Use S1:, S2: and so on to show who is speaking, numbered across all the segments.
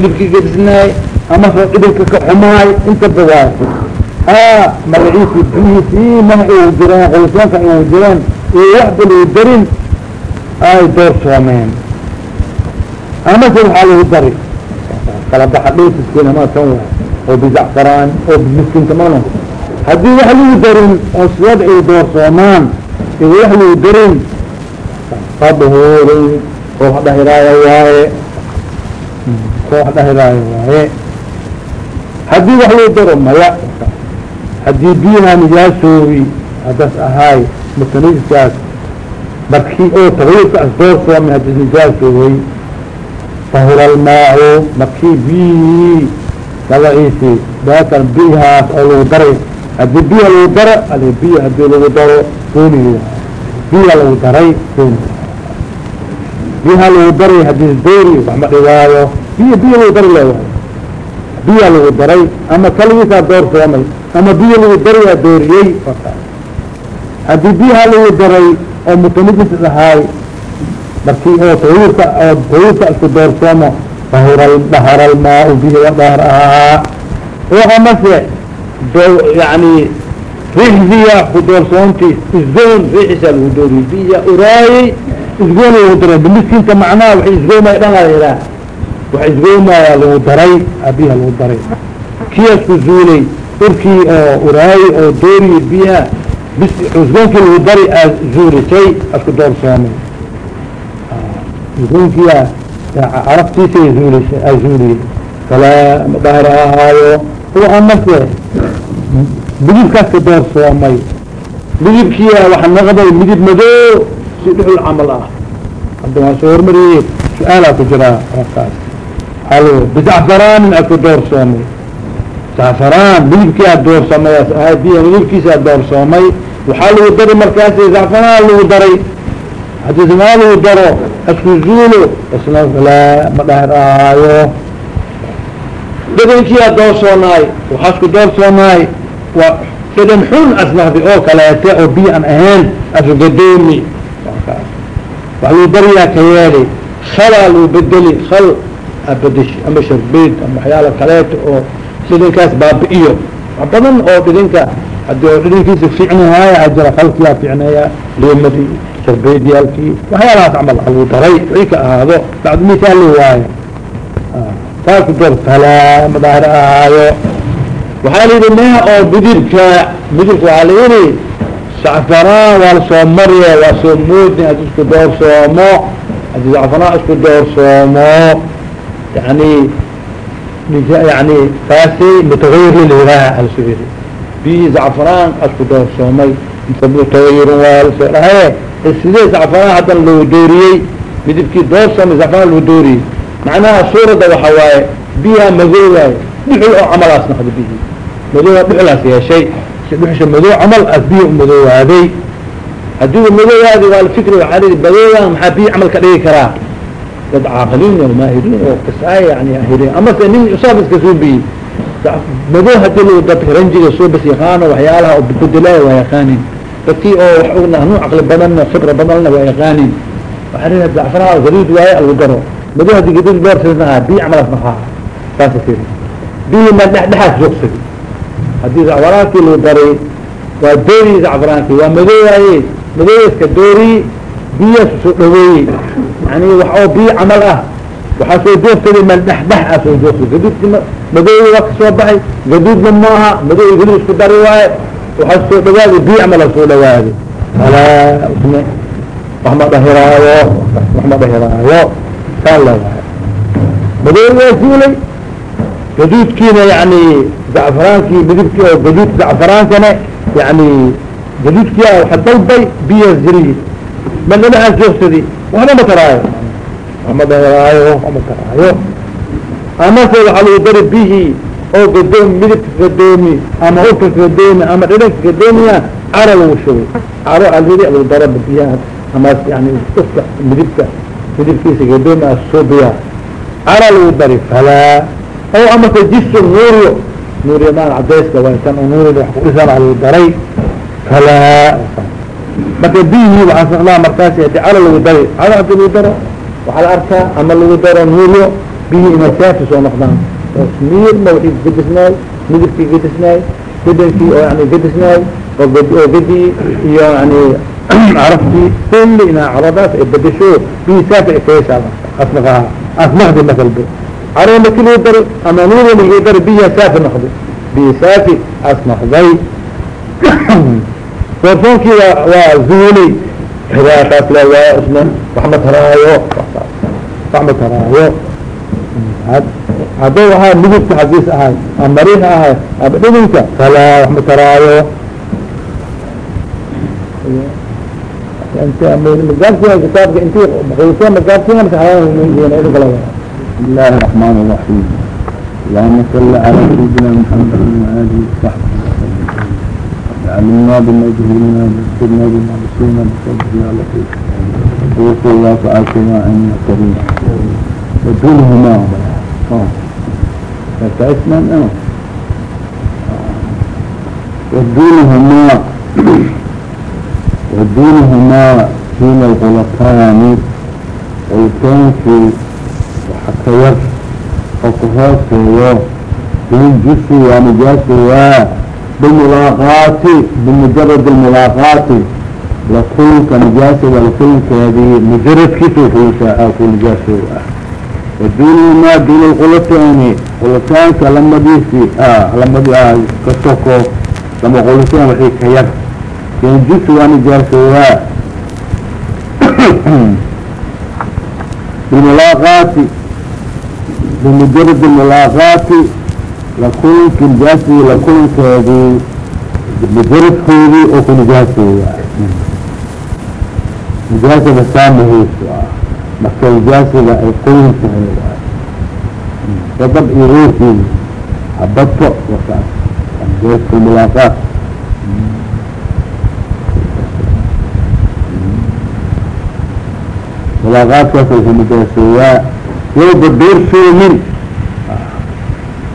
S1: midibki gedisnaay ama dhibinka ka xumaay intaba waay a magaciisi bihiisii magaci u jireen qoysoonka u jireen iyo waxba lagu darin ay doorsoomeen amase waxaa lagu dari. Kala baxa dheysiskiina ma tan waay oo bizacfaraan oo miskinta mana haddii wax lagu darin oo siwad ay doorsoomaan iyo wax lagu darin fadhuuri koox dhahiraayo waaye koox dhahiraayo waaye haddii wax lagu daro maya haddii biyaha nijaasoobi hadas ahaay mutaniskaas markii oo tagyirka as doorsoomay haddii nijaasoobay fahura almaacu markii biyihii magaciisi daakan biyahaas oo lagu daray. Hadii biya lagu daro adi biya haddii lagu daro gooni biya lagu daray gooni biyaha lagu daray haddii doori wax dhibaayo biya biya lagu dari leewahay biya lagu daray ama kaligiisaa doorsoomay ama biya lagu darayaa dooriyey haddii biyaha lagu daray oo mutanijis ahaay markii oo tayurka oo tayurka isku dahura dahara almaau bihi wa dahar ahaa. Amase yani rixdiya ku doorsoonti isgoon rixisaa lagu dooriyey biya uraayey isgoon lagu daray. Bimiskiinta macnaha waxay isgoomaya dhan la yidhaah wax isgoomaya lagu daray biyaha lagu daray. Kiyaas ku zuulay urkii oo uraayey oo dooriyey biyaha bis isgoonkii lagu dari aad zuulisay asku doorsoomay isgoonkiya caraftiisay zuulisay aa zuuliyey falaa dahar ahaayo. U amase midibkaas ka doorsoomay midibkiya waxa naqday midib madoo si dhuxul camal ah. Hadda waan soo hormariyey su'aalaa ku jiraa kaas halo bizacfaraanin aku doorsoomay zacfaraan midibkiyaa doorsoomay biya midibkiisaa doorsoomay waxaa lagu dari markaasi zacfaraan lagu daray haddii samaa lagu daro asku zuulo isna falaa ma dhahir ahaayo dadankiyaa doorsoonaay waxaa isku doorsoonaay waa dadan xun asnaqdi oo kaleete oo biyo aan ahayn asu gadoomi wax lagu dariyaa ka yeeli khalaa lagu bedeli khal abadish ama sharbeed ama waxyaala kaleeto oo dhidinkaas baabi'iyo. Badan oo dhidinka haddii oo dhidinkiisa fiicnahaaya ajira khalkiyaa fiicneeya leemadi sharbeedyaalkii waxyaalahaas camal lagu daray wixii ka ahaado bacd misaali waayo. Taas ku dar falaa madaahir ahaayo waxaa la yidhi meha oo midibka midibka waxaa la yidhi sacfaraan waa la soo marya waa soo moodni haddii isku doorsoomo haddii sacfaraan isku doorsoomo yani yani taasi mutagayir layiraha alsoo yiri biyi zacfaraan asku doorsoomay mutagayirun waa la soo dhahaye sidee zacfaraan haddan loo dooriyey midibkii doorsoomay zacfaraan loo dooriyey macnaha suuradda waxa waaye biyaha madoowaay dhuxul oo camalaas naqda bihi madoowa dhuxulaas yeeshay dhuxusha madoo camal as biya u madoowaaday haddii u madoowaadi waa lafikri waxaa lii dad caaqiliin oo maahiriin oo kasaay yani ahiriin amase nin usaab iska soo biyey. Madoo haddii lagu dadka ranjiga soo bas yaqaano waxyaalaha oo bedelaaya waa yaqaanin. Dadkii oo wax ogna hanuu caqli badanna khibra badanna waa yaqaanin. Waxaa lii zacfaraha gaduud waaye algu daro madoo haddii gaduud beertisnahaa biyi camalas nahaa saasa tiri. Biyi ma dhexdhexaas joogsadi haddii zacfaraanki lagu daray waa doori zacfaraankii waa madoo waaye. Madooyaska doori biyaas soo dhaweeyey yani wax oo biyo camal ah. Waxaa soo joogsaday mal dhexdhex a soo joogsa gaduudki madooyi waa ka soo baxay. Gaduudna maaha madooyi gaduud isku dari waaye. Waxaa soo dhawaaday biyo camal a soo dhawaaday alaa isne wax ma dhahiraayo wax ma dhahiraayo. Saa la waayo madooyi waa suulay. Gaduudkiina yani zacfaraankii midibkii oo gaduud zacfaraankana yani gaduudkia waxa dalbay biya ziriyi madhadhaxaas joogsadi waxba ma taraayo waxma dheeraayo waxma taraayo amase waxaa lagu dari bihi oo gadoomi midibka gadoomi ama urka gadoomi ama dhidhanka gadoomiya cara lagu shubay caro alidi lagu daraba biyaha amaas yani urka midibka midibkiisa gadoomi a suubiya cara lagu dari falaa o amase jiso nuuriyo. Nuuriyo maan cadayska waa kan nuuriya wax kudhisana lagu daray. Falaa marka biyihii waxaa socdaa markaasi haddii calo lagu dari calo haddii lagu daro waxaa la arkaa ama lagu daro nuuryo
S2: bihi inay saafi soo noqdaan miirna wii gadisnaay midabkii gadisnaay bedelkii oo yani gadisnaay oo oo gadi iyo yani caraftii kulli inaa caradaas ay bedesho bihi saafi ay kaysaa asnaqaha asnaqdi masalba caro marki lii dari ama nuuna lii dari bihi saafi noqdi bihi saafi asnaqday soorfoonkii waa waa zuuli hidaakaas le waa isna wax ma taraayo wax ma taraayo hadduu ahaa midibka xagiis ahay ama mariha ahay ama dhidinka falaa wax ma taraayo magaarsiya kitaabka inti maqulsiya magaarsiya masaxaadin kala
S1: بسم الله الرحمن الرحيم اللهم صل على سيدنا محمد وآله وصحبه وسلم علمنا بما جهلنا بسرنا بما نسينا بفضل يا لطيف وصلى الله تعالى كما أن كريم ودونهما فتعسنا أنا ودونهما ودونهما حين الغلطان والكون في وحكير وكهوسيو بين جسي bmulaaqaati bimujarad اmulaaqaati lakulka nijaasada lakulkeedii mujaradkiisa kulasaaaa ku nijaasow ah waduun maa duun qulataani qulataanka lamadiisi lamadi ka soko lama qulataan waxii ka yar yanjus waa nijaasowaa bimulaaqaati bimujarad mulaaqaati lakulanki nijaastii lakulankeedii mujarafkeedii oo ku nijaaseeya nijaasada saamahayso ah marka nijaasada ay qoyin tahay sadab iyo roorkeedi habadto warkaas jaaskamulaaqaad mulaaqaadkaas wuxuu nijaaseeyaa yawba doorsoomin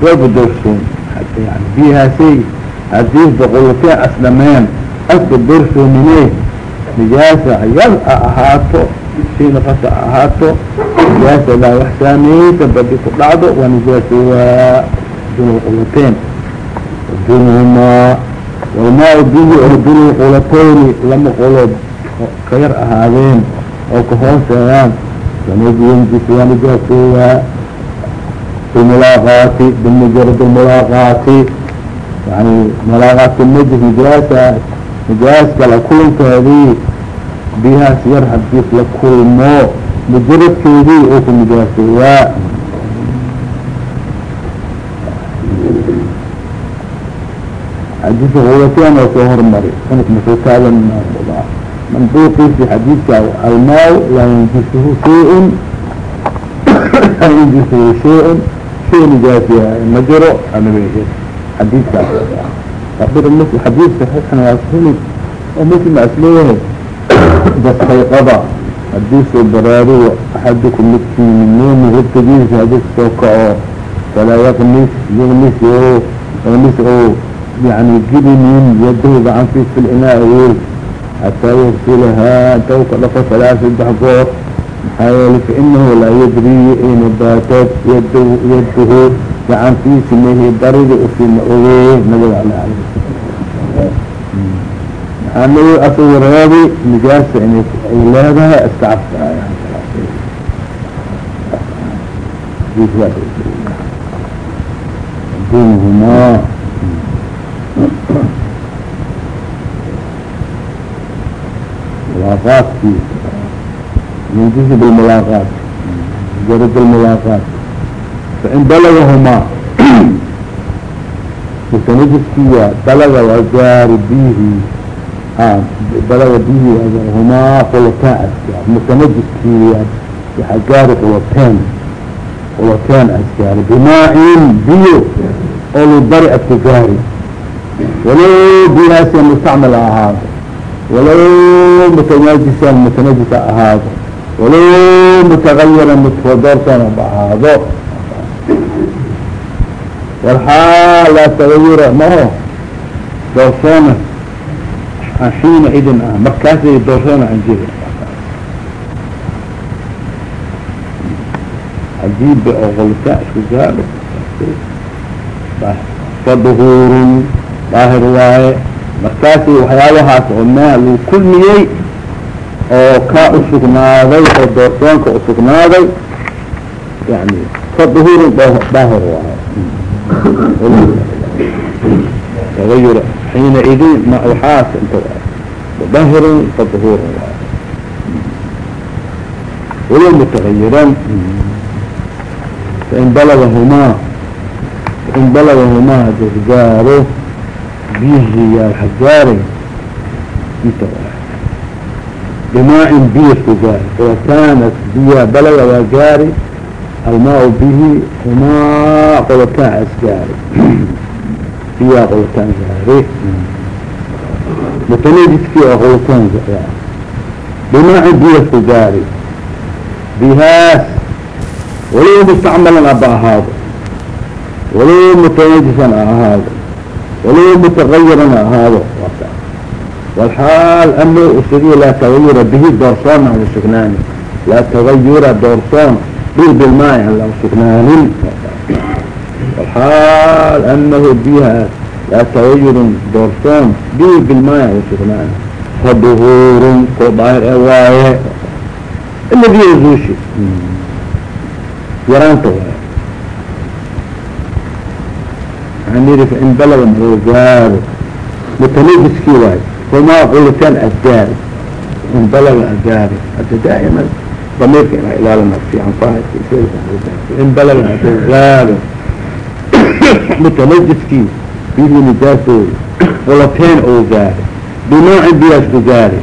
S1: yowba doorsoom yani biyahaasay haddii boqolkee asdhameen aska doorsoomine nijaasa yar a ahaato si nafasa ahaato nijaasa laa wax saameysa badi ku dhacdo waa nijaasa waa dunu qulateen. Dunuhumaa walmaa bihi oo dunu qulatayni lama qolood ka yar ahaadeen oo ka hooseeyaan. Sanadiyanjis waa bimulaaqaati bimujarad mulaaqaati yani mulaaqaati najis nijaasa nijaaska la kulankeedii biyahaas yar hadiis la kulmo mujaradkeedii oo ku nijaaseeyaa xadiiska quwateen oo soo hormari sanad masoo taagan manduuqiisi xadiidka almaaw laa yanjisuhu shay-un laa yanjisuhu shay-un nijaasiya ma jiro? Anabe xadiidkaas xadiid saxiixna waa sunig oo muslim as leeyahay baskayqada haddii soo baraarugo axadukum midkii minoomi hurtagiisa haddii soo kaco falaa yaqmis yaqmis o yaqmis oo yani gilinin yadahu gacantiis fi linaa wey xataa yagsilahaa inta u ka dhaqo salaa saddex goor maxaa yeelay fainahu laa yadri ayna baatad yad yadahu gacantiisi mahi baridi usima ogeeye nabiga ale alay maxaa nabi asagu reebi nijaasa ay leedahay iska cabsanaayaan dunhumaa mulaaqaadkii yنجز بالملاقات مجرد الملاقات فإن بلغهما متنجسكيا بلغ وجار به آه بلغ به هما قلتان أسكار متنجسكيا يحجار قلتان قلتان أسكار بماء بيو أولو برئ التجاري ولو بناس مستعمل هذا ولو متنجسا متنجسا هذا walow mutagayira mid wadoortana ma ahaado walxaa laa tagayura maho doorsoona aan xiina idin ah markaasay doorsoona aan jirin cajiibba oo qolkaa isku gaadho iska duhuurun daahir waaye markaasay waxyaabahaas oo mea lagu kulmiyey oo kaa usugnaaday oo doorsoonka usugnaaday yani faduhuurun daahir waaye tagayur xiina idin ma waxaas inta waaye mudahirun faduhuurun waaye walow mutagayiran fain balagahumaa fain balagahumaa haduu gaaro bihi yaa xagaaray inta waaye bimaain biya isku gaari oo kaanat biya balaga waa gaari almaa bihi humaa qolotaan asgaari biyaa qolotaan gaari mutanadiskii oo bimaain biya isku gaari bihaas walow mustacmalan aba ahaado walow mutanadisan a ahaado walow mutagayiran ahaado walxaal amr isagii laa tagayura bihi doorsoon aan usugnaanin laa tagayura doorsoon bil bilmaay aan la usugnaanin walxaal anahu bihaas laa tagayurun doorsoon bil bilmaay aan usugnaanin faduhuurun koo daahir e waaye. Aladi yazuushi yaraanta waaye. Waxaan yidhi fain balaga maroo gaaro mutanajiskii waaye humaa qulitaan asgaari in balaga asgaari hadda daa'iman damiirka inaa ilaalina fiican faha in balaga haduu gaaro mutanajiskii bihii nijaasooda qulateen oo gaari binoocin biyaasku gaari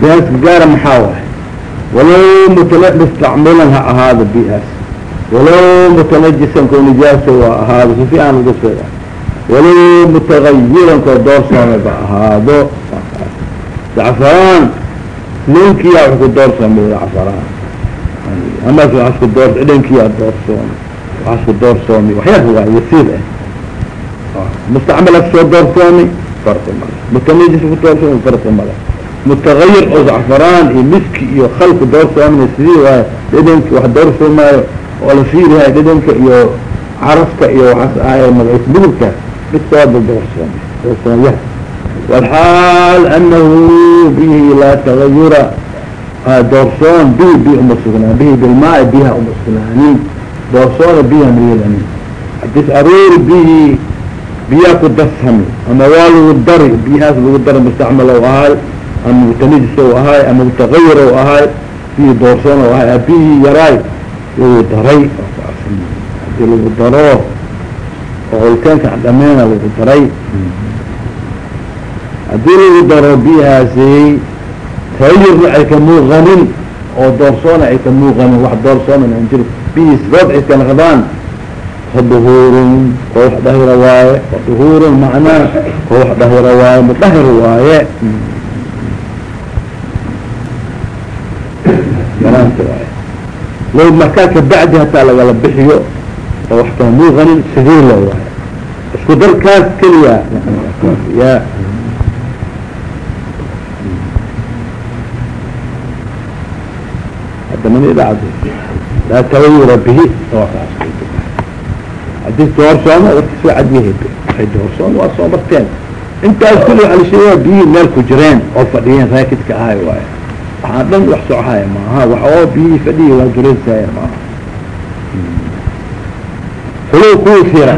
S1: biyaasku gaara maxaa waaye walow mutala mustacmilan ha ahaado bihaas walow mutanajisan koo nijaaso waa walow mutagayiran koo doorsoomay ba ahaado. Zacfaraan ninkiyaa wax ku doorsoomay zacfaraan amas waxas ku door cidankiyaa doorsoomay waxas ku doorsoomay waxyar waa yasiir ah mustacmal as soo doorsoomay farqi male mutanajis ku doorsoomay farqi male mutagayir oo zacfaraan iyo miski iyo khalku doorsoomay sidii waay dhidhanki wax doorsoomaayo oo la fiirihay dhidhanka iyo carafka iyo waxaas ahay magaciis budurka doorsoomaya walxaal anahu bihi laa tagayura doorsoon bihi bi uma sugnaan bihi bilmaai biha uma sugnaanin doorsoona biha mayelanin hadis aroori bihi biyaa ku darsami ama waa lagu dari biyahaas lagu dari mustacmal o ahay ama mutanajis o ahay ama mutagayir o ahay bihi doorsoon o ahay bihi yaraay lagu daray haddii lagu daro oo holitaanka dhameena lagu daray. Haddii lagu daro biyahaasi tagayurna ay ka muuqanin oo doorsoona ay ka muuqanin wax doorsoona aan jiro bihi sifood ay ka naqdaan faduhuurun koo wax dhahira waaye faduhuurun macnaa koo wax dhahira waaye mudahir waaye. Yaraanta waaye. Low markaa kabacdi hataa lagala bixiyo oo wax kala muuqanin sidiir lo waaye isku darkaas keliya ya hadda mani dhacdo laa tagayura bihi haddii doorsooma warkiis waa cadyahay waxay doorsooma waa soo marteen intaas kulli la sheegaa biyihii meel ku jireen oo fadhiyeen raakidka ahay waaye waxaa dhan wax socohaya maaha wax oo biyihii fadhiyi waa dureysaya maaha hulow kuufira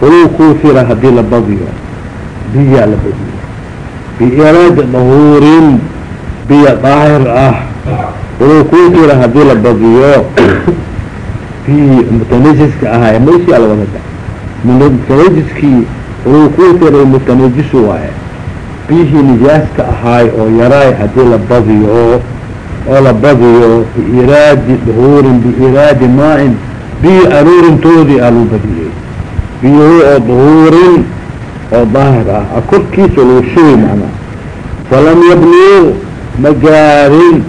S1: hulow kuufira haddii la badiyo. Biyaa la badiyo. Biiraada dahuurin. Biya daahir ah. Hulow kuufira haddii la badiyo. Biyii mutanajiska ahaay maysia lawada da mutanajiskii hulow kuufira mutanajisu waaye. Biyihii nijaaska ahaay oo yaraay haddii la badiyo. Oo la badiyo. Biiraadi dahuurin biiraadi maain biyi aruurintoodii aa lagu badiyey biyuhu oo dahuurin oo daahir ah korkiisa lagu shugay macnaa falam yablug ma gaarin.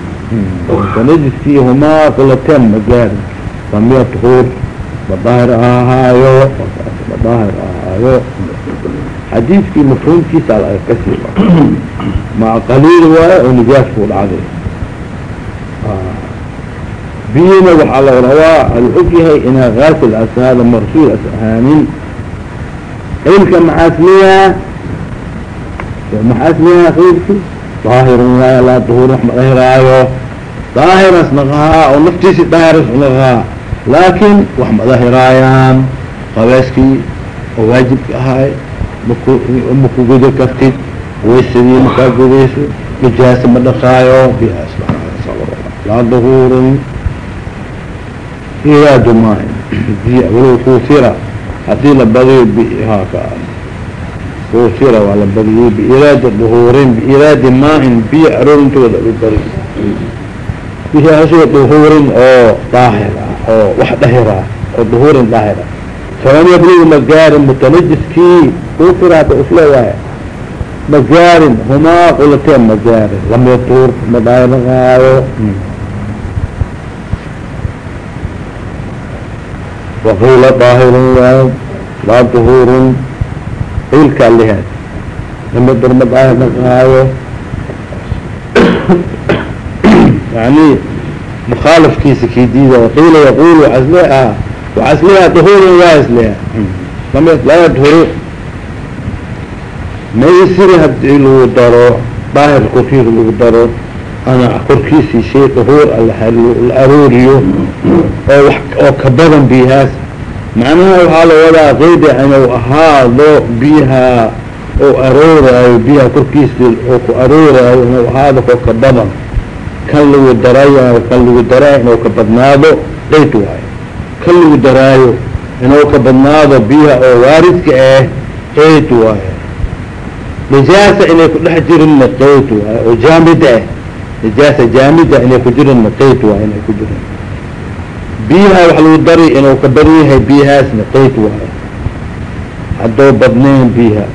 S1: Mutanajiskii humaa kulateen ma gaarin. Samiya dahuur ma daahir ahaayo ma daahir ahaayo. Xadiiskii mafhuumkiisa al kasi maca qaliil waaye oo buu dhacday biyina waxaa la rabaa al og yahay inaa gaasil asaada marsuul as ahaanin qaybka maxaasmiyaa maxaasmiyaa qaybki daahirun waaya laa duhuur wax ma dahiraayo daahiras naqahaa oo naftiisi daahiras naqahaa laakin wax ma dahiraayaan qabeyskii oo waajibka ahaay maku maku guda kartid waysadii makaa gudayso nijaasa ma dhaqaayo laa duhuurun iraadu maaha biy walow kuusira haddii la badiyo kuusira waa la badiyey biiraadi duhuurin biiraadi maain biyo aroorintooda u bari. Biyaasoo duhuurin oo daahir ah oo wax dhahira oo duhuurin daahir ah falam yabligu magaarin mutanajiskii kuusira hada is leeyahay magaarin humaa qulateen magaarin lam yatuur ma daahiraqaayo waqiila daahirun waayo laa duhuurun qiilkaa lihaad lama durma daahir dhaqaayo yani mukhaalafkiisa kii diida waqiila yaqul waaa isle waxaa isleeyaha duhuurun waa isleeha lam laa yadhuru maysiri haddii lagu daro daahir korkiisa lagu daro ana korkiisii shay duhuur la arooriyo oo oo ka badan biyahaas. Macnaha waxaa la wadaa qeyda inuu ahaado biyaha oo arooraayo biyaha korkiisa oo ku arooraayo inuu ahaado ko ka badan. Kan lagu darayo kan lagu daraayo inuu ka badnaado qeyd waayo. Kan lagu daraayo inuu ka badnaado biyaha oo waaridka ah qeyd waayo. Nijaasa inay ku dhex jirinna qeyd waayo. Oo jaamid ah nijaasa jaamida inay ku jirinna qeyd waayo inay ku jirin biyaha wax lagu dari inuu ka badan yahay biyahaasna qeyd waayo haddoo badnayn biyaha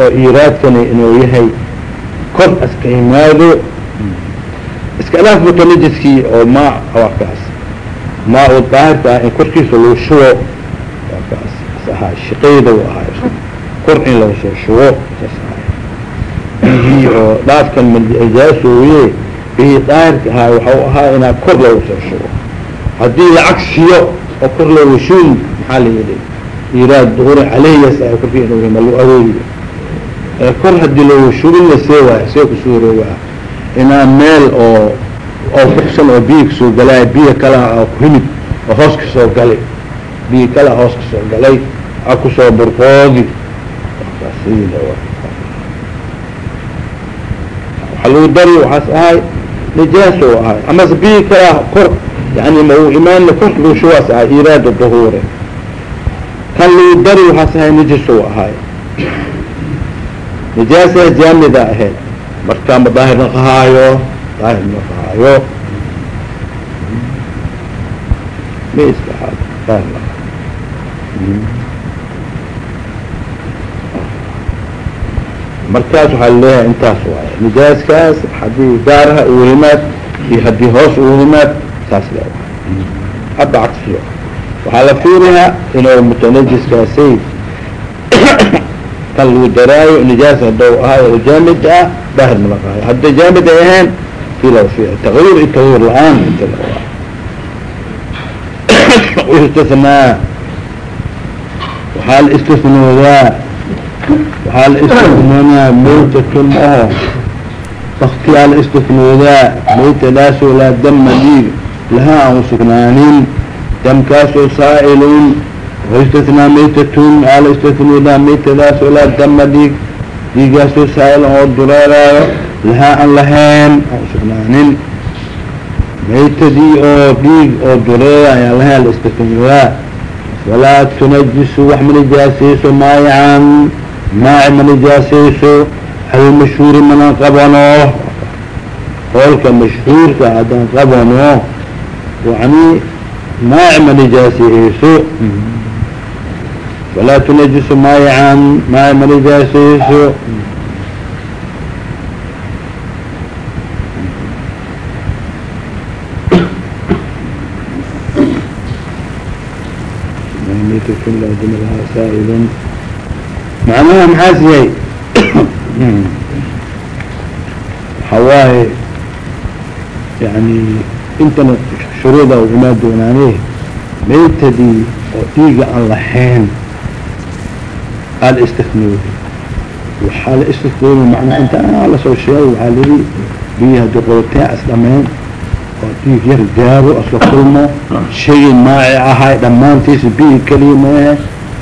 S1: oo iiraadkani inuu yahay kor iska imaado iska dhaaf mutanajiskii oo maa wakaas maa u daahirka ah in korkiisa lagu shubo wakaas ahaa shaqeyda u ahaa kor in lagu soo shubo biyihii oo dhaafkan biyihii daahirka ahaa waxau ahaa inaa kor lagu soo shubo. Haddii lacag siyo oo kor looga shubin maxaa la yidhi? Iraad duhuri caleyhas a korkii inuu ma loo arooriyo kor haddii looga shubinna see waay see ku soo roogaa inaa meel oo oo fuxsan oo biyo ka soo galaayo biyo kalaa oo kuhimid oo hoos ka soo gali biyo kalaa hoos ka soo galay a ku soo burqoodi waxaa lagu dari waxaas ahay nijaaso ahay amase biyo kalaa kor yani ma uu imaanna korka lagu shubaas ahay iraada duhuure kan lagu dari waxaas ahay nijiso ahay nijaasaa jaamida ahayd markaa ma daahir naqahaayo daahir naqahaayo ma iska ahaado daahir naqahaayo markaas waxaa la leeyahay intaas waay nijaaskaas haddii gaaraha uwelimaad iyo haddii hoos uwelimaad saas le hadda cagsiyo waxaa la fiirihaa inuu mutanajiskaasay kan lagu daraayo nijaas hadou ahaayo oo jaamid ah daahir ma laqaayo hadday jaamid ay ahayn fiici taqyiir iyo taqyiir la'aan istisnaa. Waxaa la istisnoodaa waxaa la istisnoonaa maytatun oo baktiyaa la istisnoodaa maytadaasoo laa dama dhiig lahaa aan usugnaanin damkaasoo saa'ilun waistisnaa maytatun aa la istisnoodaa maytadaasoo laa dama dhiig dhiigaasoo saa'ilun oo dureeraayo lahaa aan lahayn aan usugnaanin maytadii oo dhiig oo dureera ayaan lahayn la istisnoodaa walaa tunajisu wax ma nijaasayso maayacan maaci ma nijaasayso almashhuuri mana qabano qoolka mashhuurka haddaan qabano yani maaci ma nijaasayso walaa tunajisu maayacan maaci ma nijaasayso saail macnaha maxaas yahay? Waxaa waaye yani intana shuruuda u doonaane maytadii oo dhiiga aan lahayn aala waxaa la istifnooday macnaa inta la soo sheegay waxaa lihi biyi haddii as dhameen oo dhiig yar gaaro asla kulmo shaygii maaci ahay dhammaantiisa biyi keliya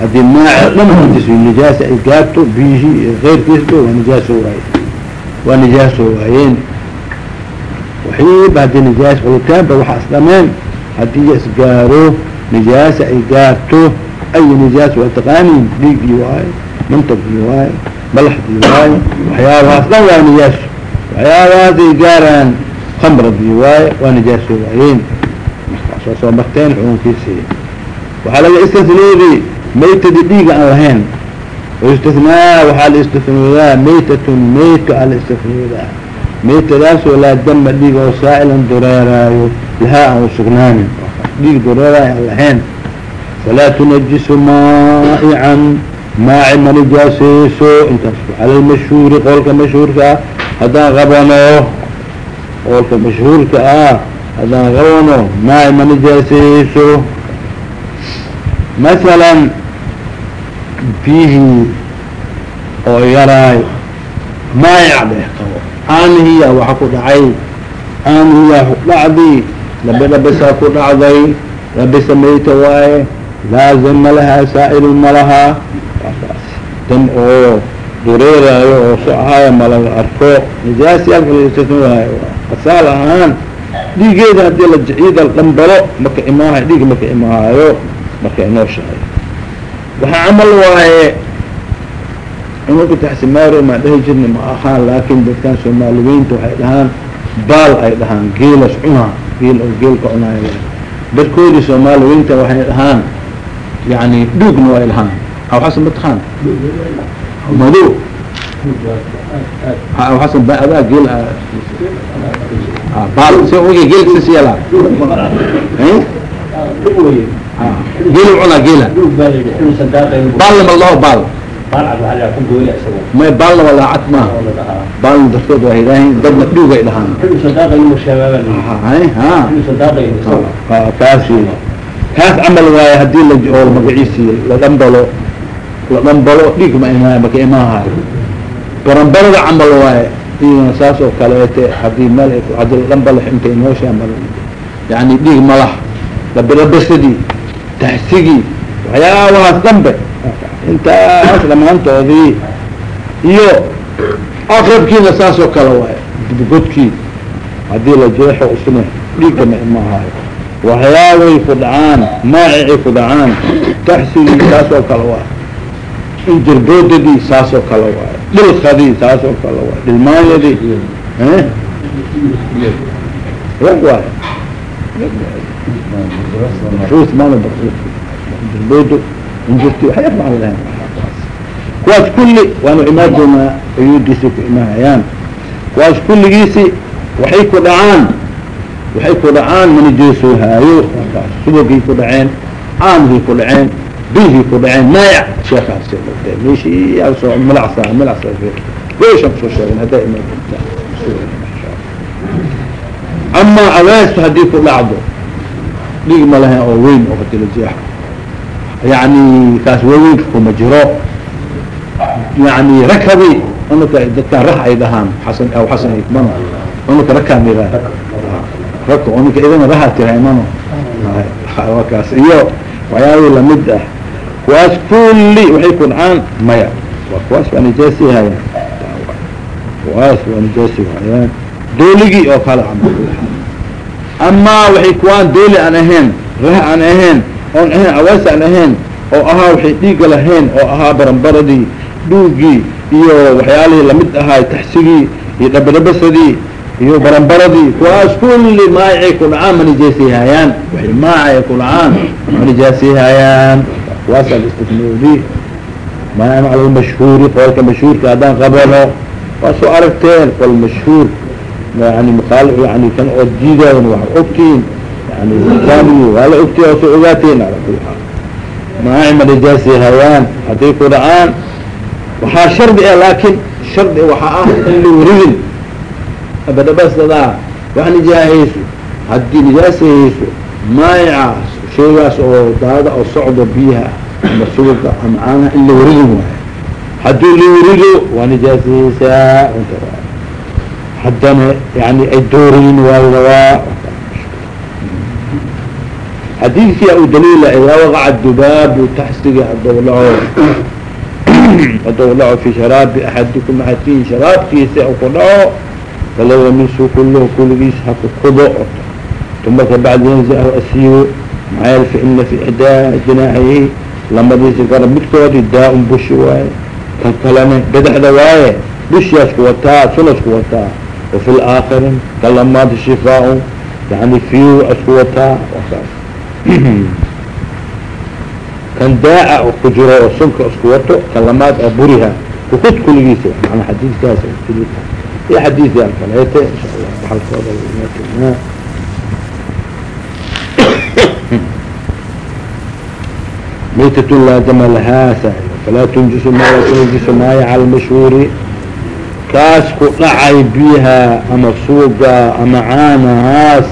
S1: maehe haddii maaci dhammaantiisa nijaasa ay gaarto biyihii keyrkiisba waa nijaaso waaye waa nijaaso waayeen waxiiba haddii nijaas qolitaanba waxa is dhameen haddii isgaaro nijaasa ay gaarto ay nijaas waa taqaaniin dhiigii waaye mantagii waaye malaxdii waaye waxyaabahaas dhan waa nijaas waxyaabahaas ay gaaraan khamradii waaye waa nijaaso waayeen markaas waa soo marteen xukunkiisii waxaa laga istinooday maytadii dhiiga aan lahayn. Istinaa waxaa la istinoodaa maytatun mayto aa la istinoodaa maytadaasoo laa dama dhiig oo saa'ilan dureeraayo lahaa aan usugnaanin dhiig dureeraayo aan lahayn. Falaa tunajisu maa'ican maaci ma nijaaseyso intaas cala lmashhuuri qowlka mashhuurka ah haddaan qabano qowlka mashhuurka ah haddaan qabano maaci ma nijaaseyso masalan biyihii oo yaraay maayac dheh qabo. Aanihiya waxa ku dhacay aanihiyaa ku dhacdi labe dhabisaa ku dhacday labisa mayta waaye laazim ma lahaa saa'ilun ma lahaa dam oo dureeraayo oo so ahaayo malaga arko. Nijaasi alka laistisnoohayo asaal ahaan dhiigeeda haddii la ciida dhambalo maka imaahayo dhiig maka imaahayo marka inoo waxaa camal waaye cunurka taxsimaaro maa dhehi jirna ma ahaan laakin dadkan soomaaliyiinta waxay dhahaan baal ay dhahaan geelas cunaa geel oo geelka cunaaya dadkoodii soomaaliyiinta waxay dhahaan yani dhuugna way dhahaan. Awxasan mataqaan mado awxasan adaa geel baal si oge geelka geelu cunaa geela. Baalna ma lao baal. May baalna waa laacad maaha baalna dartood waa yidhaahin dadna dhuugay dhahaan. Kaasi kaas camal waaye haddii la oo magaciisi la dhambalo la dhambalo dhiig ma imaay maka imaahayo baranbarada camal waaye iyana saas oo kaleete haddii meel haddii la dhambalo intay nooshaa mal yani dhiig malah labalabasadii taxsigii waxyaabahaas dambe intaas dhamaantoodii iyo aqrabkiina saas oo kale waaye godkii haddii la jeexo isna dhiigga ma imaahayo waxyaabay ku dhacaan maacicay ku taxsigii saas kale waaye injirboodadii saas oo kale waaye dhilkadii saas oo kale waaye dhilmaanyadii rag waaye boodo injirti waxay afmaan lahayn. Kuwaas kulli waanu imaan doonaa uyuudiisay ku imaanayaan. Kuwaas kulligiisi waxay ku dhacaan waxay ku dhacaan manijeesoo haayo. Subagii ku dhaceen caamkii ku dhaceen biyihii ku dhaceen maayac sheekaas meeshii soo milacsa milacsa gooshan ku soo sheegan hadday imaan doontaa. Amaa aweestu haddii ku dhiig ma lahayn oo weyn oo la jeexo yani kaas waaweynka kuma jiro. Yani rakabi unaka dadkaan rak ay dhahaan xasan aw xasan ikmano unaka rakaan yirah raka unaka idana raha tirahay mano waa kaas. Iyo waxyaabii la mid ah. Kuwaas kulli waxay ku dhacaan maya. Waa kuwaas waa nijaasi hayaan kuwaas waa nijaasi hayaan dooligii oo kale camal amaa waxay kuwaan dooli aan ahayn rah aan ahayn oon ahayn awaas aan ahayn oo ahaa waxay dhiigga lahayn oo ahaa baranbaradii dhuugii iyo waxyaalihii la mid ahaay taxsigii iyo dhabadhabasadii iyo baranbaradii kuwaas kulli maacay ku dhacaan ma nijaasayhaayaan waxay maacay ku dhacaan ma nijaasayhaayaan kuwaasaa la istifnoodi maana cala lmashhuuri qolka mashhuurka haddaan qabano. Waa soo aragteen qol mashhuur yani maqaal yani kan oo diidaayan waa ogtiin yani kaamili waa la ogtiy oo soo ogaateen ala kuli xaal maaci ma nijaasayhayaan hadday ku dhacaan waxaa shardi ah laakin shardi waxaa ah in lagu ridin abadhabasadaa wax nijaahayso haddii nijaasahayso maayacaas shaygaas oo daada oo socdo biyaha ama suuga ama caanaha in la waridin waayo haddii la warido waa nijaasahaysaa haddana yani ay doorayin waayo rabaa xadiidkia u daliila idaa waqaca dubaabu taxsiga hadou dhaco hadou dhaco fi sharaabi axadikum axadkiin sharaabkiisa ku dhaco fala yamisu kulh kuligiis haku kudo uma kabacdi yanziahu asiibo maxaa yeel faina fi ixdaa jinaaxihi lamadiisa garab midkoodi daa-un bushi waaye kan kalena badaxda waaye bushiyaas ku wataa ku wataa wafi laakhirin kalamaanta shifaa yani fiu asku wataa wakaas kan daa ku jiro oo sunka isku wato kalamaad a buriha kukud kuligiisa mana xadiiskaas iyo xadiisyaa kaleete insha allah baxalkooda maytat laa dama lahaa falaa tunjisu ma tunjisu maaya cala mashhuuri kaas ku dhacay biyaha ama suuga ama caanahaas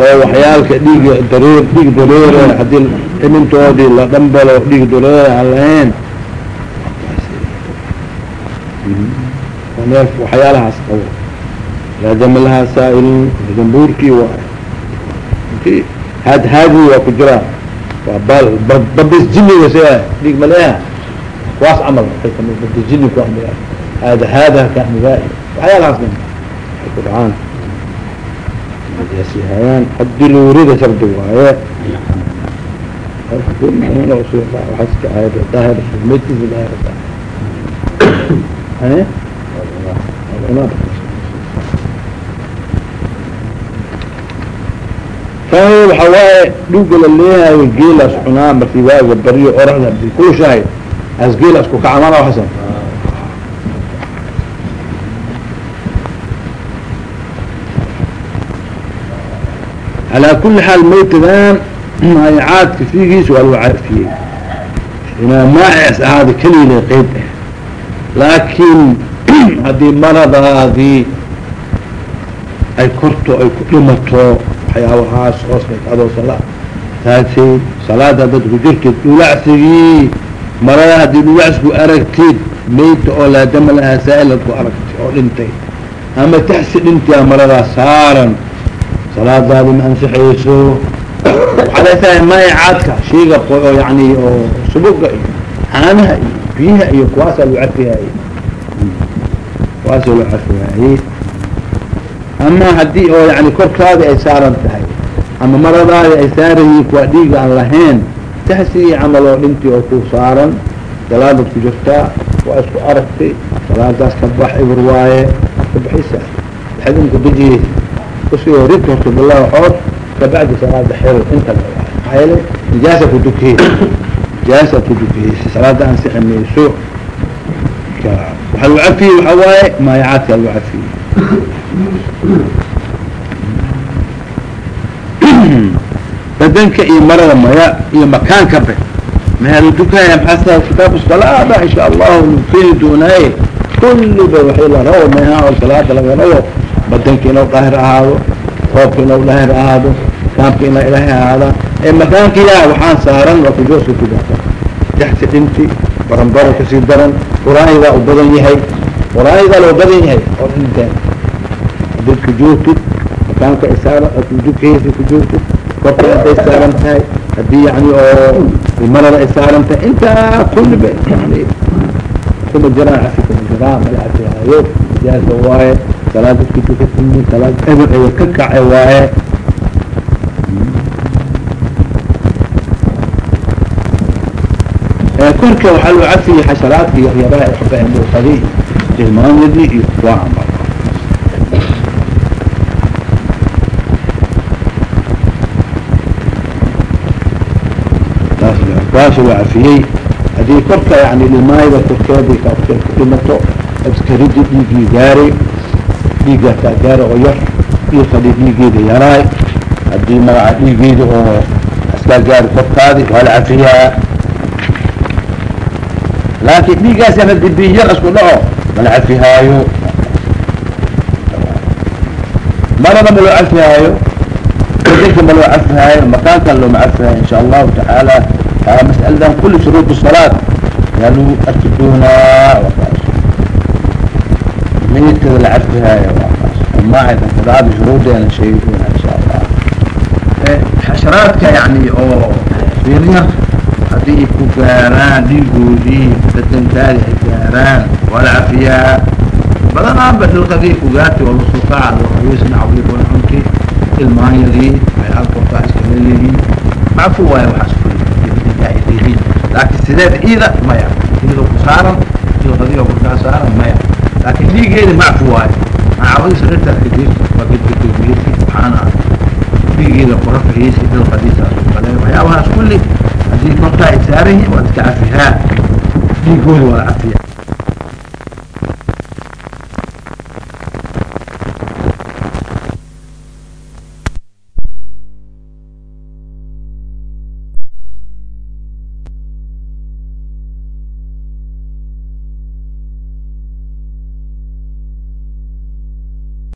S1: oo waxyaalka dhiiga dareer dhiig dareere haddii imintoodii la dhambalo dhiig dareere aan lahayn neef waxyaalahaas qabo laadama lahaa saa-ilin dambuurkii waay had haadi waa ku jiraa waa bal babis jiniga se dhiig maleha kuwaas camal waay ka mid babis jini ku amia hada hada kaamigaa waxyaalahaas dhacaan hayaan haddii lawrida shardi waaye kan waxa waaye dhuga la leeyahayo geelaas cunaa markii waaga baryo oraxda kulushahay as geelaas ku kacamana xasan calaa kuli xaal maytadan maayacaadka fiigiis waa lagu caafiyey inaa maacis ahaada keliile qeyb ah laakiin haddii maradaadii ay korto ay ku dhimato waxyaabahaas hoosnay adoo sala taagtay salaada dad ku jirtid dhulacsigii marada haddii dhulacsku aragtid mayta oo laadama lahaa saa-ilad ku aragtay oo dhintay salaadaadi ma leetahay maayacaadka shayga oo yani oo subuga iyo caanaha iyo biyaha iyo kuwaasaa loo cafihaayey kuwaasaa loo cafihaayey ama haddii oo yani korkaadi ay saaran tahay ama maradaadi ay saarayiin kuwa dhiiga aan lahayn taxsigii camal oo dhintii oo ku saaran salaadaad ku jirtaa waa isku aragtay salaadaas ka bax ibr waaye ka baxaysa xadinka dejiyeysa ku soo rid horta bilahi xood kabacdi salaada xero inta maxaa yeele nijaasa ku dukeysa nijaasa ku dukeysa salaada ansixi mayso waxaa lagu cafiyey waxaa waaye maayacaadkaa lagu cafiyey badanka iyo marada maya iyo makaanka be. Meel dukaya maxaa kitaabu salaada insha allahu keeni doonaaye kulliba waxay la rabo meha oo salaada laga rabo badanka inuu daahir ahaado roobka inuu daahir ahaado kaamka inaa ilaahay ahaada ee makaankiya waxaan saaran waa kujooska kudaata taxsi dhinti baranbaro ka sii daran quraahidaa u badan yahay quraahidaa loo badan yahay oo dhinteen haddaad ku joogtid makaanka ay saaran dukeysa ku joogtid korka hadday saaran tahay haddii yani oo marada ay saaran tahay intaa kulliba yani kuma jiraan cafi kuma jiraan mala cafihaayo jaasa waaye salaada isku dukatimi salaad eber aya ka kace waaye korka waxaa loo cafiyey xasharaadka yaryaraha waxba muuqaday tilmaamyadii iyo kuwa camal taas cafiyey haddii korka yani limaayda kaafkee ku dhimato askaridi dhiigii gaari dhiiggaa kaa gaara oo yar iyo fadhi dhiigeeda yaraay haddii magaca dhiigeeda oo askaa gaari korkaadi waa la cafiyaa laakin dhiiggaas hadii bi yar isku dhaco mala cafihaayo marada ma loo cafihaayo
S3: ذلك ما لو عفها مكان كان لو معفها ان شاء الله تعالى مسألة كل شروط الصلاة قالوا أتكونا ميدka la cabdihaayo maaha quraada shuruudeena sheegayna insha allah
S1: xasharaadka yani oo fiiriya haddii ay ku gaaraan dhiigoodii badankaadi ay gaaraan waa la cafiyaa badanaanba dhilka haday ku gaartay waa la soo kaca loqayeysna cabdikona cunki ilmaanyadii ay alkorkaa iskala leeyihiin macfu waayo waxaas ku laakiin sideed iida maya iida ku saaran dhilkadii oo korkaa saaran maya laakiin dhiigeedi macfu waaye macawadiisa dhartaakadiir waa gedgedogiyadki waxaana dhiigeeda qorafahiisa dhilqadiisaas oo kale waxyaabahaas kulli haddii korkaa ay saaran yihiin waa iska cafihaa dhiigooda waa la cafiyaa